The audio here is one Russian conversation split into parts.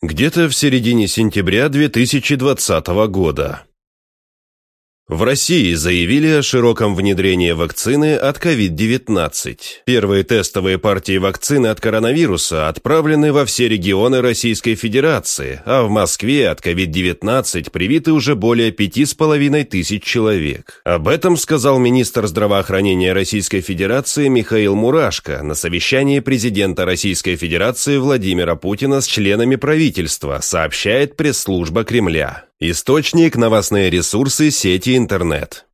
Где-то в середине сентября 2020 года. В России заявили о широком внедрении вакцины от COVID-19. Первые тестовые партии вакцины от коронавируса отправлены во все регионы Российской Федерации, а в Москве от COVID-19 привиты уже более пяти с половиной тысяч человек. Об этом сказал министр здравоохранения Российской Федерации Михаил Мурашко на совещании президента Российской Федерации Владимира Путина с членами правительства, сообщает пресс-служба Кремля. Источник – новостные ресурсы сети интернет.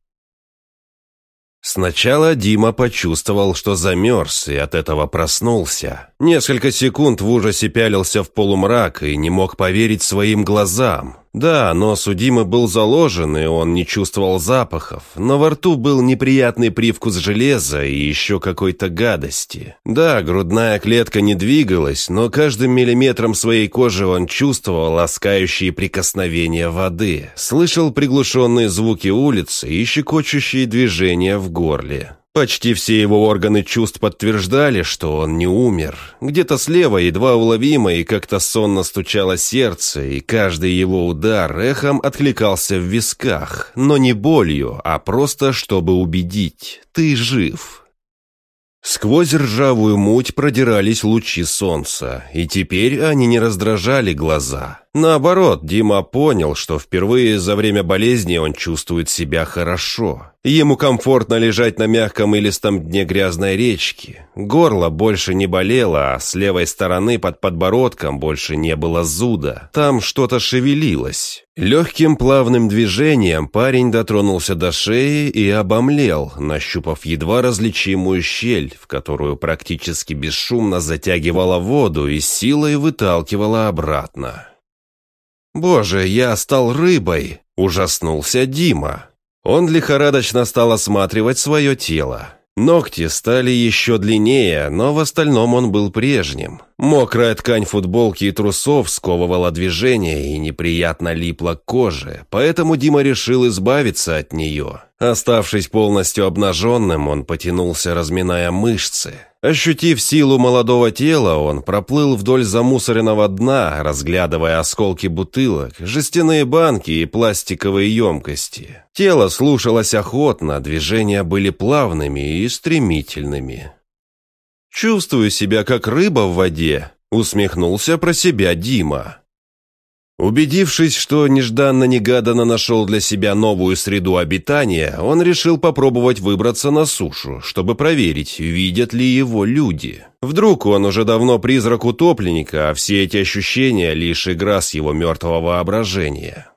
Сначала Дима почувствовал, что замерз, и от этого проснулся. Несколько секунд в ужасе пялился в полумрак и не мог поверить своим глазам. Да, нос у Димы был заложен, и он не чувствовал запахов, но во рту был неприятный привкус железа и еще какой-то гадости. Да, грудная клетка не двигалась, но каждым миллиметром своей кожи он чувствовал ласкающие прикосновения воды, слышал приглушенные звуки улицы и щекочущие движения в горле. Почти все его органы чувств подтверждали, что он не умер. Где-то слева едва уловимо и как-то сонно стучало сердце, и каждый его удар эхом откликался в висках, но не болью, а просто чтобы убедить «ты жив». Сквозь ржавую муть продирались лучи солнца, и теперь они не раздражали глаза. Наоборот, Дима понял, что впервые за время болезни он чувствует себя хорошо. Ему комфортно лежать на мягком илистом дне грязной речки. Горло больше не болело, а с левой стороны под подбородком больше не было зуда. Там что-то шевелилось. Легким плавным движением парень дотронулся до шеи и обомлел, нащупав едва различимую щель, в которую практически бесшумно затягивала воду и силой выталкивала обратно. «Боже, я стал рыбой!» – ужаснулся Дима. Он лихорадочно стал осматривать свое тело. Ногти стали еще длиннее, но в остальном он был прежним. Мокрая ткань футболки и трусов сковывала движение и неприятно липла к коже, поэтому Дима решил избавиться от нее. Оставшись полностью обнаженным, он потянулся, разминая мышцы. Ощутив силу молодого тела, он проплыл вдоль замусоренного дна, разглядывая осколки бутылок, жестяные банки и пластиковые емкости. Тело слушалось охотно, движения были плавными и стремительными. «Чувствую себя как рыба в воде», — усмехнулся про себя Дима. Убедившись, что нежданно-негаданно нашел для себя новую среду обитания, он решил попробовать выбраться на сушу, чтобы проверить, видят ли его люди. Вдруг он уже давно призрак утопленника, а все эти ощущения – лишь игра с его мертвого воображения.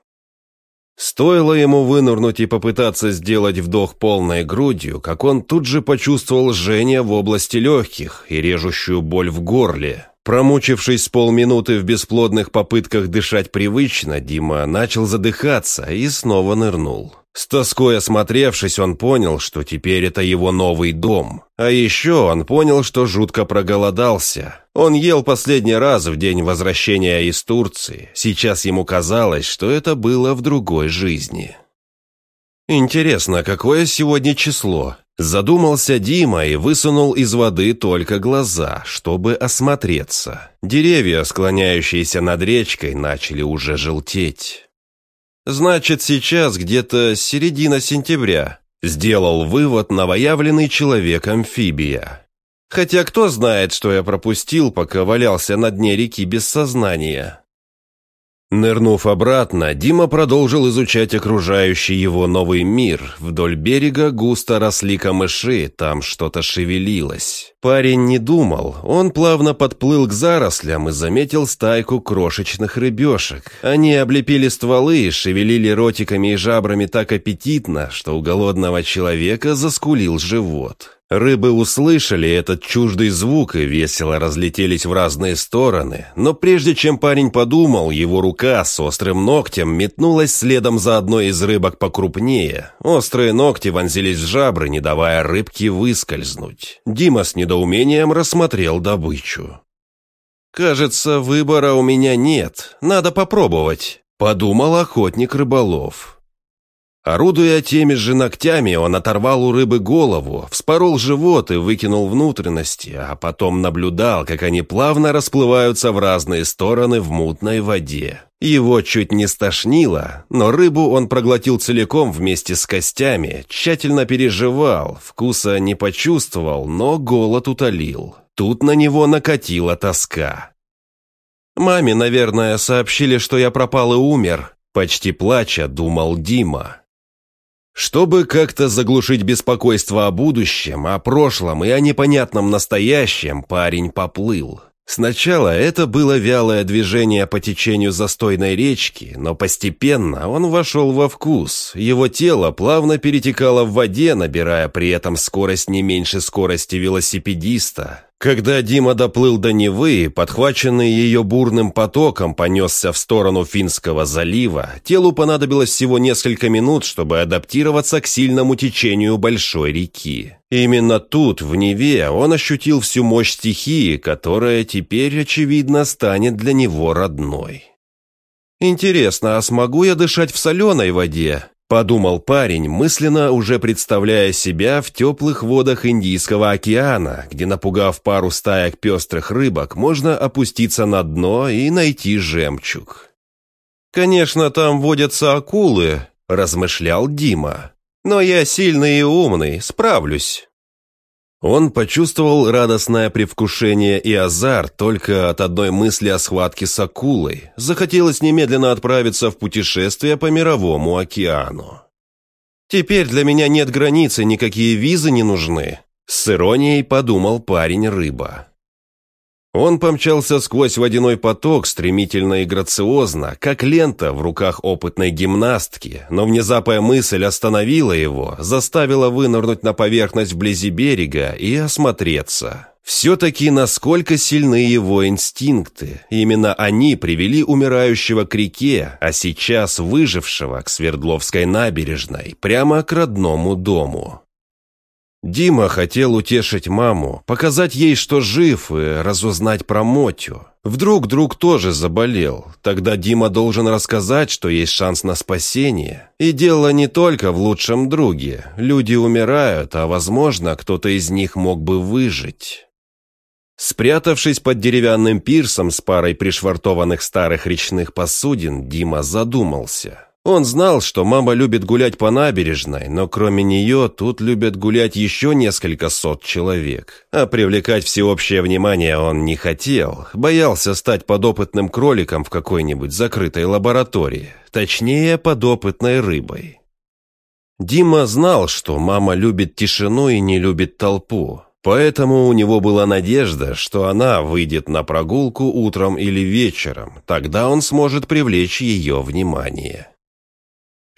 Стоило ему вынырнуть и попытаться сделать вдох полной грудью, как он тут же почувствовал жжение в области легких и режущую боль в горле. Промучившись полминуты в бесплодных попытках дышать привычно, Дима начал задыхаться и снова нырнул. С тоской осмотревшись, он понял, что теперь это его новый дом. А еще он понял, что жутко проголодался. Он ел последний раз в день возвращения из Турции. Сейчас ему казалось, что это было в другой жизни. Интересно, какое сегодня число? Задумался Дима и высунул из воды только глаза, чтобы осмотреться. Деревья, склоняющиеся над речкой, начали уже желтеть. «Значит, сейчас где-то середина сентября», — сделал вывод новоявленный человек-амфибия. «Хотя кто знает, что я пропустил, пока валялся на дне реки без сознания?» Нырнув обратно, Дима продолжил изучать окружающий его новый мир. Вдоль берега густо росли камыши, там что-то шевелилось. Парень не думал, он плавно подплыл к зарослям и заметил стайку крошечных рыбешек. Они облепили стволы и шевелили ротиками и жабрами так аппетитно, что у голодного человека заскулил живот. Рыбы услышали этот чуждый звук и весело разлетелись в разные стороны, но прежде чем парень подумал, его рука с острым ногтем метнулась следом за одной из рыбок покрупнее. Острые ногти вонзились в жабры, не давая рыбке выскользнуть. Дима с недоумением рассмотрел добычу. «Кажется, выбора у меня нет, надо попробовать», — подумал охотник-рыболов. Орудуя теми же ногтями, он оторвал у рыбы голову, вспорол живот и выкинул внутренности, а потом наблюдал, как они плавно расплываются в разные стороны в мутной воде. Его чуть не стошнило, но рыбу он проглотил целиком вместе с костями, тщательно переживал, вкуса не почувствовал, но голод утолил. Тут на него накатила тоска. «Маме, наверное, сообщили, что я пропал и умер», почти плача думал Дима. Чтобы как-то заглушить беспокойство о будущем, о прошлом и о непонятном настоящем, парень поплыл. Сначала это было вялое движение по течению застойной речки, но постепенно он вошел во вкус. Его тело плавно перетекало в воде, набирая при этом скорость не меньше скорости велосипедиста. Когда Дима доплыл до Невы, подхваченный ее бурным потоком понесся в сторону Финского залива, телу понадобилось всего несколько минут, чтобы адаптироваться к сильному течению большой реки. Именно тут, в Неве, он ощутил всю мощь стихии, которая теперь, очевидно, станет для него родной. «Интересно, а смогу я дышать в соленой воде?» Подумал парень, мысленно уже представляя себя в теплых водах Индийского океана, где, напугав пару стаек пестрых рыбок, можно опуститься на дно и найти жемчуг. «Конечно, там водятся акулы», – размышлял Дима. «Но я сильный и умный, справлюсь». Он почувствовал радостное привкушение и азарт только от одной мысли о схватке с акулой. Захотелось немедленно отправиться в путешествие по мировому океану. «Теперь для меня нет границы, никакие визы не нужны», — с иронией подумал парень-рыба. Он помчался сквозь водяной поток стремительно и грациозно, как лента в руках опытной гимнастки, но внезапная мысль остановила его, заставила вынырнуть на поверхность вблизи берега и осмотреться. Все-таки насколько сильны его инстинкты. Именно они привели умирающего к реке, а сейчас выжившего к Свердловской набережной, прямо к родному дому. Дима хотел утешить маму, показать ей, что жив, и разузнать про Мотю. Вдруг друг тоже заболел. Тогда Дима должен рассказать, что есть шанс на спасение. И дело не только в лучшем друге. Люди умирают, а, возможно, кто-то из них мог бы выжить. Спрятавшись под деревянным пирсом с парой пришвартованных старых речных посудин, Дима задумался – он знал, что мама любит гулять по набережной, но кроме нее тут любят гулять еще несколько сот человек. А привлекать всеобщее внимание он не хотел, боялся стать подопытным кроликом в какой-нибудь закрытой лаборатории, точнее, подопытной рыбой. Дима знал, что мама любит тишину и не любит толпу, Поэтому у него была надежда, что она выйдет на прогулку утром или вечером, тогда он сможет привлечь ее внимание.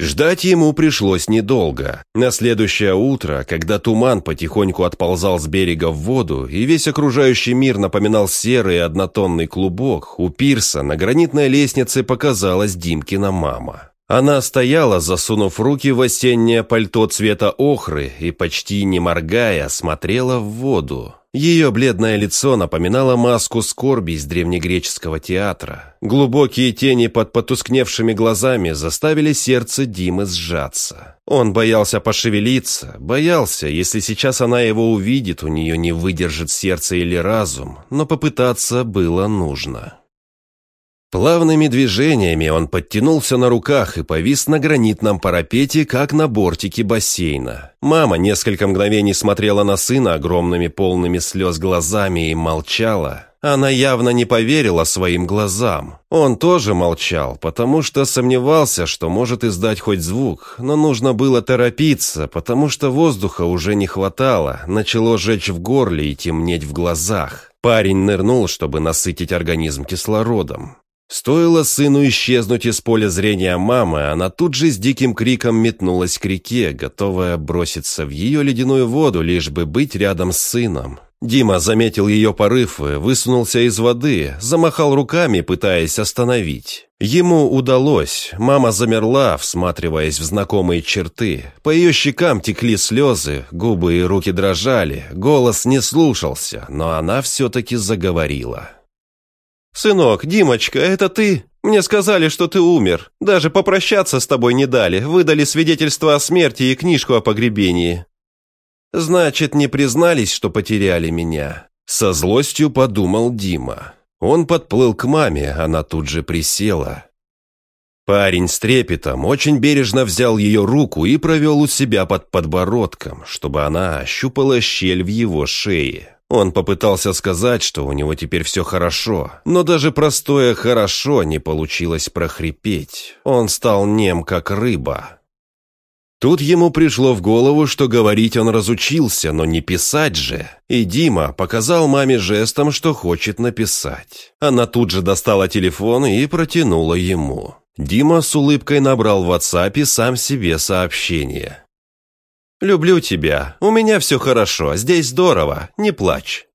Ждать ему пришлось недолго. На следующее утро, когда туман потихоньку отползал с берега в воду, и весь окружающий мир напоминал серый однотонный клубок, у пирса на гранитной лестнице показалась Димкина мама. Она стояла, засунув руки в осеннее пальто цвета охры и, почти не моргая, смотрела в воду. Ее бледное лицо напоминало маску скорби из древнегреческого театра. Глубокие тени под потускневшими глазами заставили сердце Димы сжаться. Он боялся пошевелиться, боялся, если сейчас она его увидит, у нее не выдержит сердце или разум, но попытаться было нужно. Плавными движениями он подтянулся на руках и повис на гранитном парапете, как на бортике бассейна. Мама несколько мгновений смотрела на сына огромными полными слез глазами и молчала. Она явно не поверила своим глазам. Он тоже молчал, потому что сомневался, что может издать хоть звук, но нужно было торопиться, потому что воздуха уже не хватало, начало жечь в горле и темнеть в глазах. Парень нырнул, чтобы насытить организм кислородом. Стоило сыну исчезнуть из поля зрения мамы, она тут же с диким криком метнулась к реке, готовая броситься в ее ледяную воду, лишь бы быть рядом с сыном. Дима заметил ее порыв и высунулся из воды, замахал руками, пытаясь остановить. Ему удалось. Мама замерла, всматриваясь в знакомые черты. По ее щекам текли слезы, губы и руки дрожали, голос не слушался, но она все-таки заговорила. «Сынок, Димочка, это ты?» Мне сказали, что ты умер. Даже попрощаться с тобой не дали, выдали свидетельство о смерти и книжку о погребении». «Значит, не признались, что потеряли меня?» Со злостью подумал Дима. Он подплыл к маме, она тут же присела. Парень с трепетом очень бережно взял ее руку и провел у себя под подбородком, чтобы она ощупала щель в его шее. Он попытался сказать, что у него теперь все хорошо, но даже простое «хорошо» не получилось прохрипеть. Он стал нем, как рыба. Тут ему пришло в голову, что говорить он разучился, но не писать же. И Дима показал маме жестом, что хочет написать. Она тут же достала телефон и протянула ему. Дима с улыбкой набрал в WhatsApp сам себе сообщение. «Люблю тебя. У меня все хорошо. Здесь здорово. Не плачь.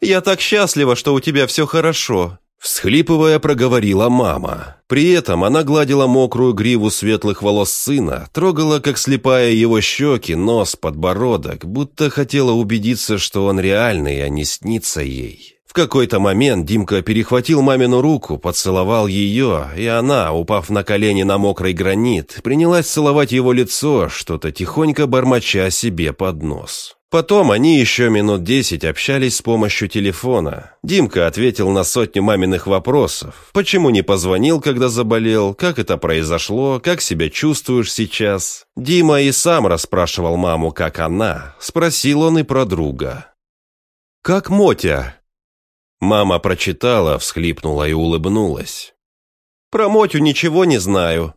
Я так счастлива, что у тебя все хорошо. Всхлипывая, проговорила мама. При этом она гладила мокрую гриву светлых волос сына, трогала, как слепая его щеки, нос, подбородок, будто хотела убедиться, что он реальный, а не снится ей. В какой-то момент Димка перехватил мамину руку, поцеловал ее, и она, упав на колени на мокрый гранит, принялась целовать его лицо, что-то тихонько бормоча себе под нос. Потом они еще минут десять общались с помощью телефона. Димка ответил на сотню маминых вопросов. Почему не позвонил, когда заболел? Как это произошло? Как себя чувствуешь сейчас? Дима и сам расспрашивал маму, как она. Спросил он и про друга. «Как Мотя?» Мама прочитала, всхлипнула и улыбнулась. «Про Мотю ничего не знаю.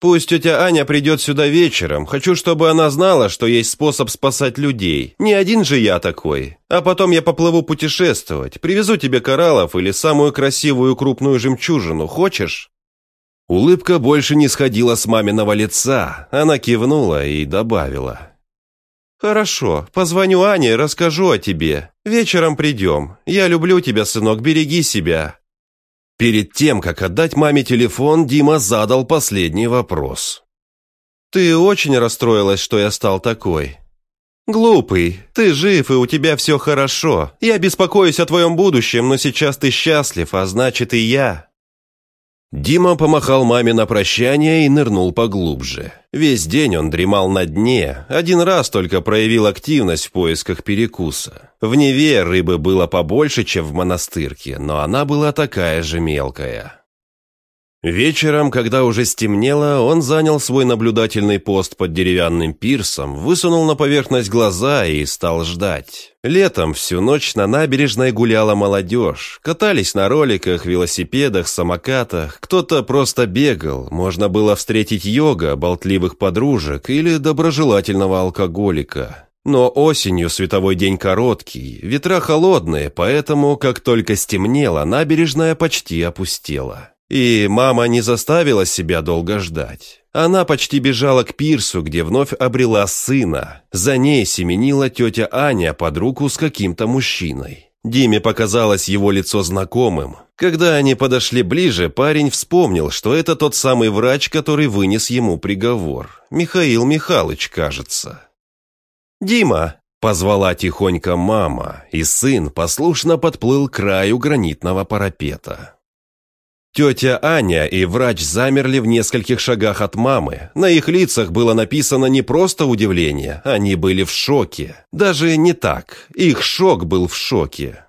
Пусть тетя Аня придет сюда вечером. Хочу, чтобы она знала, что есть способ спасать людей. Не один же я такой. А потом я поплыву путешествовать. Привезу тебе кораллов или самую красивую крупную жемчужину. Хочешь?» Улыбка больше не сходила с маминого лица. Она кивнула и добавила. «Хорошо, позвоню Ане, расскажу о тебе. Вечером придем. Я люблю тебя, сынок, береги себя. Перед тем, как отдать маме телефон, Дима задал последний вопрос. «Ты очень расстроилась, что я стал такой?» «Глупый, ты жив и у тебя все хорошо. Я беспокоюсь о твоем будущем, но сейчас ты счастлив, а значит и я. Дима помахал маме на прощание и нырнул поглубже. Весь день он дремал на дне, один раз только проявил активность в поисках перекуса. В Неве рыбы было побольше, чем в монастырке, но она была такая же мелкая. Вечером, когда уже стемнело, он занял свой наблюдательный пост под деревянным пирсом, высунул на поверхность глаза и стал ждать. Летом всю ночь на набережной гуляла молодежь. Катались на роликах, велосипедах, самокатах. Кто-то просто бегал. Можно было встретить йога, болтливых подружек или доброжелательного алкоголика. Но осенью световой день короткий, ветра холодные, поэтому, как только стемнело, набережная почти опустела. И мама не заставила себя долго ждать. Она почти бежала к пирсу, где вновь обрела сына. За ней семенила тетя Аня под руку с каким-то мужчиной. Диме показалось его лицо знакомым. Когда они подошли ближе, парень вспомнил, что это тот самый врач, который вынес ему приговор. Михаил Михайлович, кажется. «Дима!» – позвала тихонько мама, и сын послушно подплыл к краю гранитного парапета. Тетя Аня и врач замерли в нескольких шагах от мамы. На их лицах было написано не просто удивление, они были в шоке. Даже не так, их шок был в шоке.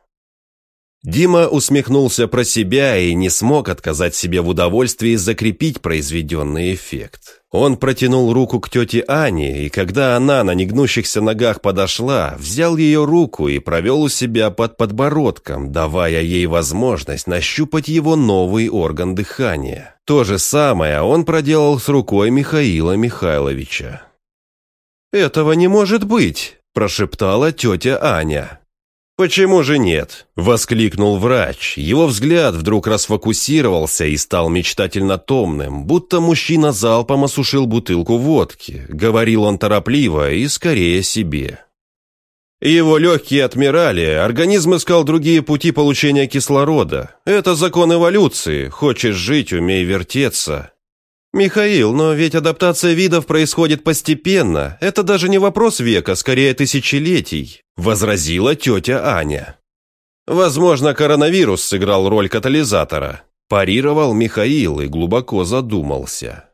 Дима усмехнулся про себя и не смог отказать себе в удовольствии закрепить произведенный эффект. Он протянул руку к тете Ане, и когда она на негнущихся ногах подошла, взял ее руку и провел у себя под подбородком, давая ей возможность нащупать его новый орган дыхания. То же самое он проделал с рукой Михаила Михайловича. «Этого не может быть!» – прошептала тетя Аня. «Почему же нет?» – воскликнул врач. Его взгляд вдруг расфокусировался и стал мечтательно томным, будто мужчина залпом осушил бутылку водки. Говорил он торопливо и скорее себе. Его легкие отмирали, организм искал другие пути получения кислорода. Это закон эволюции. Хочешь жить, умей вертеться. «Михаил, но ведь адаптация видов происходит постепенно. Это даже не вопрос века, скорее тысячелетий», – возразила тетя Аня. «Возможно, коронавирус сыграл роль катализатора», Парировал Михаил и глубоко задумался.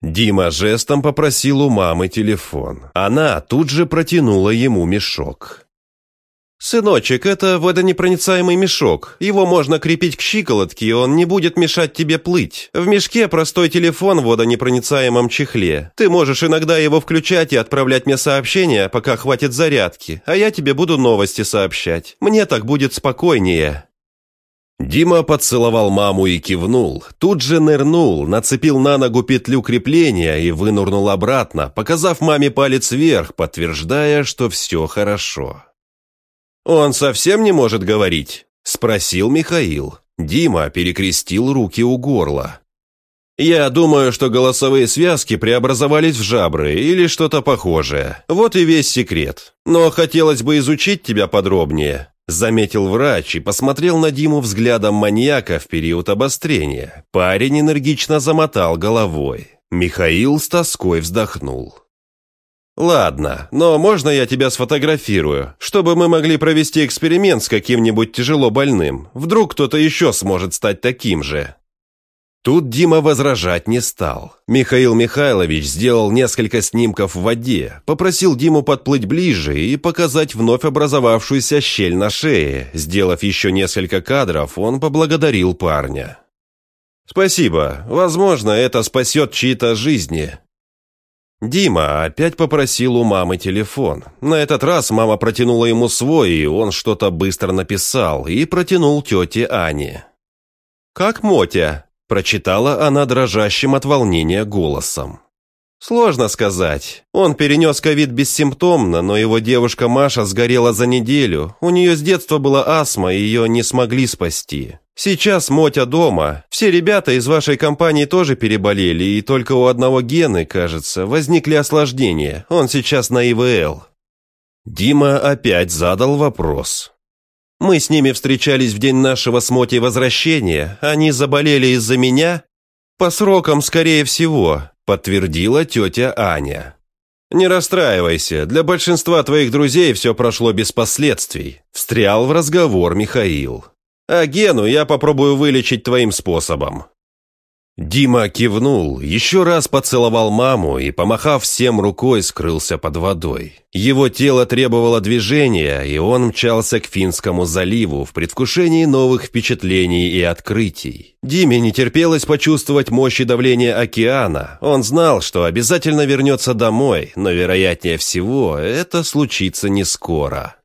Дима жестом попросил у мамы телефон. Она тут же протянула ему мешок. «Сыночек, это водонепроницаемый мешок. Его можно крепить к щиколотке, и он не будет мешать тебе плыть. В мешке простой телефон в водонепроницаемом чехле. Ты можешь иногда его включать и отправлять мне сообщения, пока хватит зарядки, а я тебе буду новости сообщать. Мне так будет спокойнее». Дима поцеловал маму и кивнул, тут же нырнул, нацепил на ногу петлю крепления и вынурнул обратно, показав маме палец вверх, подтверждая, что все хорошо. «Он совсем не может говорить?» – спросил Михаил. Дима перекрестил руки у горла. «Я думаю, что голосовые связки преобразовались в жабры или что-то похожее. Вот и весь секрет. Но хотелось бы изучить тебя подробнее», – заметил врач и посмотрел на Диму взглядом маньяка в период обострения. Парень энергично замотал головой. Михаил с тоской вздохнул. «Ладно, но можно я тебя сфотографирую, чтобы мы могли провести эксперимент с каким-нибудь тяжело больным? Вдруг кто-то еще сможет стать таким же?» Тут Дима возражать не стал. Михаил Михайлович сделал несколько снимков в воде, попросил Диму подплыть ближе и показать вновь образовавшуюся щель на шее. Сделав еще несколько кадров, он поблагодарил парня. «Спасибо. Возможно, это спасет чьи-то жизни. Дима опять попросил у мамы телефон. На этот раз мама протянула ему свой, и он что-то быстро написал и протянул тете Ане. «Как Мотя?» – прочитала она дрожащим от волнения голосом. Сложно сказать. Он перенес ковид бессимптомно, но его девушка Маша сгорела за неделю. У нее с детства была астма, и ее не смогли спасти. Сейчас Мотя дома. Все ребята из вашей компании тоже переболели, и только у одного Гены, кажется, возникли осложнения. Он сейчас на ИВЛ. Дима опять задал вопрос. Мы с ними встречались в день нашего с Мотей возвращения. Они заболели из-за меня? По срокам, скорее всего подтвердила тетя Аня. «Не расстраивайся, для большинства твоих друзей все прошло без последствий», встрял в разговор Михаил. «А Гену я попробую вылечить твоим способом. Дима кивнул, еще раз поцеловал маму и, помахав всем рукой, скрылся под водой. Его тело требовало движения, и он мчался к Финскому заливу в предвкушении новых впечатлений и открытий. Диме не терпелось почувствовать мощь и давление океана. Он знал, что обязательно вернется домой, но, вероятнее всего, это случится не скоро.